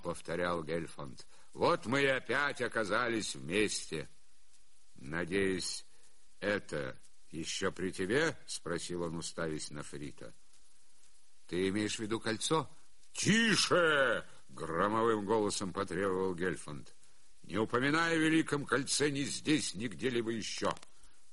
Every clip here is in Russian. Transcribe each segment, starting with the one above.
повторял Гельфанд. Вот мы и опять оказались вместе. Надеюсь, это еще при тебе? Спросил он, уставясь на Фрита. Ты имеешь в виду кольцо? Тише! Громовым голосом потребовал Гельфанд. Не упоминая о Великом Кольце ни здесь, ни где-либо еще.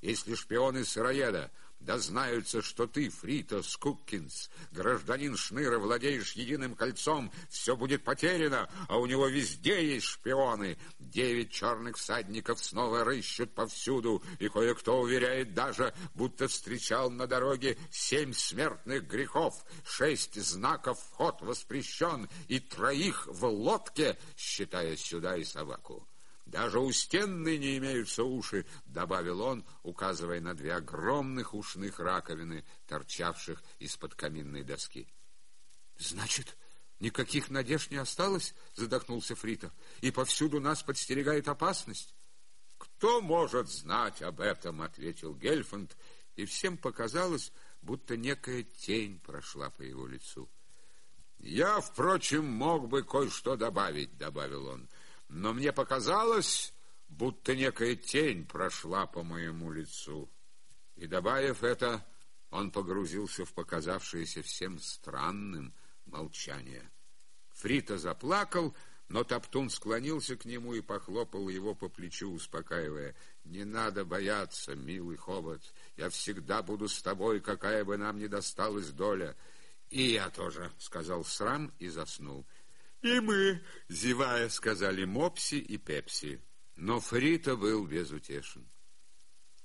Если шпионы сыроеда дознаются, что ты, Фрита Скуккинс, гражданин Шныра, владеешь единым кольцом, все будет потеряно, а у него везде есть шпионы. Девять черных всадников снова рыщут повсюду, и кое-кто уверяет даже, будто встречал на дороге семь смертных грехов, шесть знаков вход воспрещен и троих в лодке, считая сюда и собаку. Даже у стенны не имеются уши, добавил он, указывая на две огромных ушных раковины, торчавших из-под каминной доски. Значит, никаких надежд не осталось, задохнулся Фрита, и повсюду нас подстерегает опасность. Кто может знать об этом, ответил Гельфанд, и всем показалось, будто некая тень прошла по его лицу. Я, впрочем, мог бы кое-что добавить, добавил он но мне показалось, будто некая тень прошла по моему лицу. И, добавив это, он погрузился в показавшееся всем странным молчание. Фрита заплакал, но Топтун склонился к нему и похлопал его по плечу, успокаивая. «Не надо бояться, милый хобот, я всегда буду с тобой, какая бы нам ни досталась доля». «И я тоже», — сказал Срам и заснул. «И мы», — зевая, сказали Мопси и Пепси. Но Фрита был безутешен.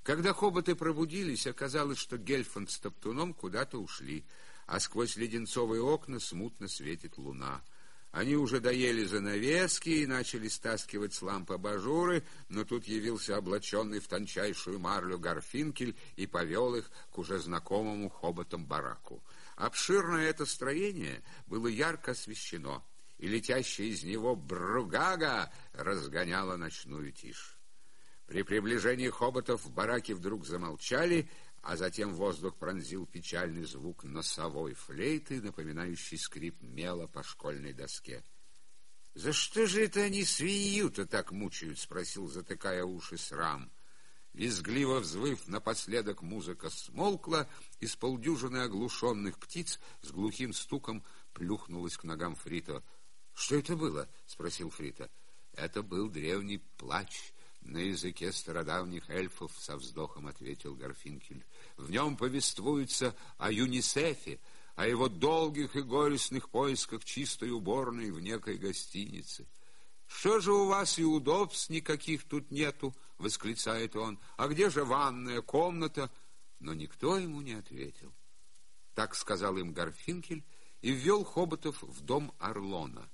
Когда хоботы пробудились, оказалось, что Гельфанд с Топтуном куда-то ушли, а сквозь леденцовые окна смутно светит луна. Они уже доели занавески и начали стаскивать с ламп абажуры, но тут явился облаченный в тончайшую марлю Гарфинкель и повел их к уже знакомому хоботам бараку. Обширное это строение было ярко освещено — и летящая из него бругага разгоняла ночную тишь. При приближении хоботов в бараке вдруг замолчали, а затем воздух пронзил печальный звук носовой флейты, напоминающий скрип мела по школьной доске. «За что же это они свинью-то так мучают?» — спросил, затыкая уши срам. Визгливо взвыв напоследок, музыка смолкла, и с полдюжины оглушенных птиц с глухим стуком плюхнулась к ногам Фрита — что это было? спросил Фрита. Это был древний плач на языке стародавних эльфов, со вздохом ответил Гарфинкель. В нем повествуется о ЮНИСЕФе, о его долгих и горестных поисках чистой уборной в некой гостинице. «Что же у вас и удобств никаких тут нету?» — восклицает он. «А где же ванная комната?» Но никто ему не ответил. Так сказал им Гарфинкель и ввел Хоботов в дом Орлона.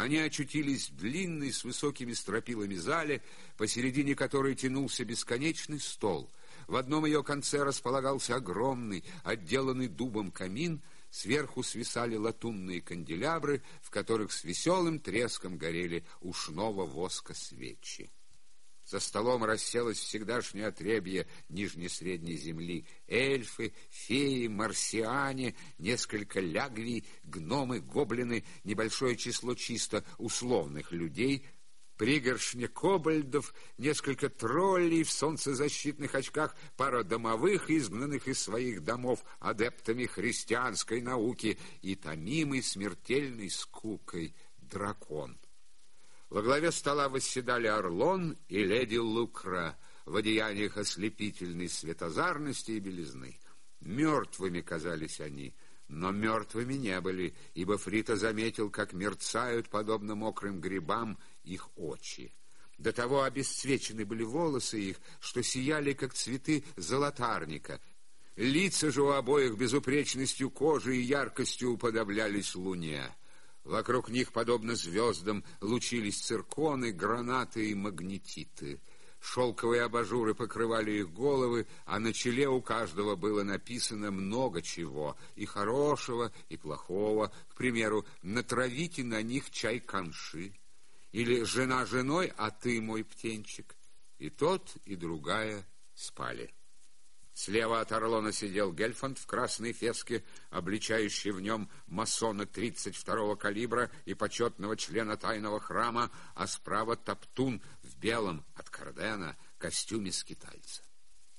Они очутились в длинной с высокими стропилами зале, посередине которой тянулся бесконечный стол. В одном ее конце располагался огромный, отделанный дубом камин, сверху свисали латунные канделябры, в которых с веселым треском горели ушного воска свечи. За столом расселось всегдашнее отребье нижнесредней земли. Эльфы, феи, марсиане, несколько лягвий, гномы, гоблины, небольшое число чисто условных людей, пригоршня кобальдов, несколько троллей в солнцезащитных очках, пара домовых, изгнанных из своих домов адептами христианской науки и томимый смертельной скукой дракон. Во главе стола восседали Орлон и леди Лукра в одеяниях ослепительной светозарности и белизны. Мертвыми казались они, но мертвыми не были, ибо Фрита заметил, как мерцают, подобно мокрым грибам, их очи. До того обесцвечены были волосы их, что сияли, как цветы золотарника. Лица же у обоих безупречностью кожи и яркостью уподоблялись луне. Вокруг них, подобно звездам, лучились цирконы, гранаты и магнетиты. Шелковые абажуры покрывали их головы, а на челе у каждого было написано много чего, и хорошего, и плохого. К примеру, «Натравите на них чай канши» или «Жена женой, а ты мой птенчик». И тот, и другая спали. Слева от Орлона сидел Гельфанд в красной феске, обличающий в нем масона 32-го калибра и почетного члена тайного храма, а справа Топтун в белом от Кардена костюме скитальца.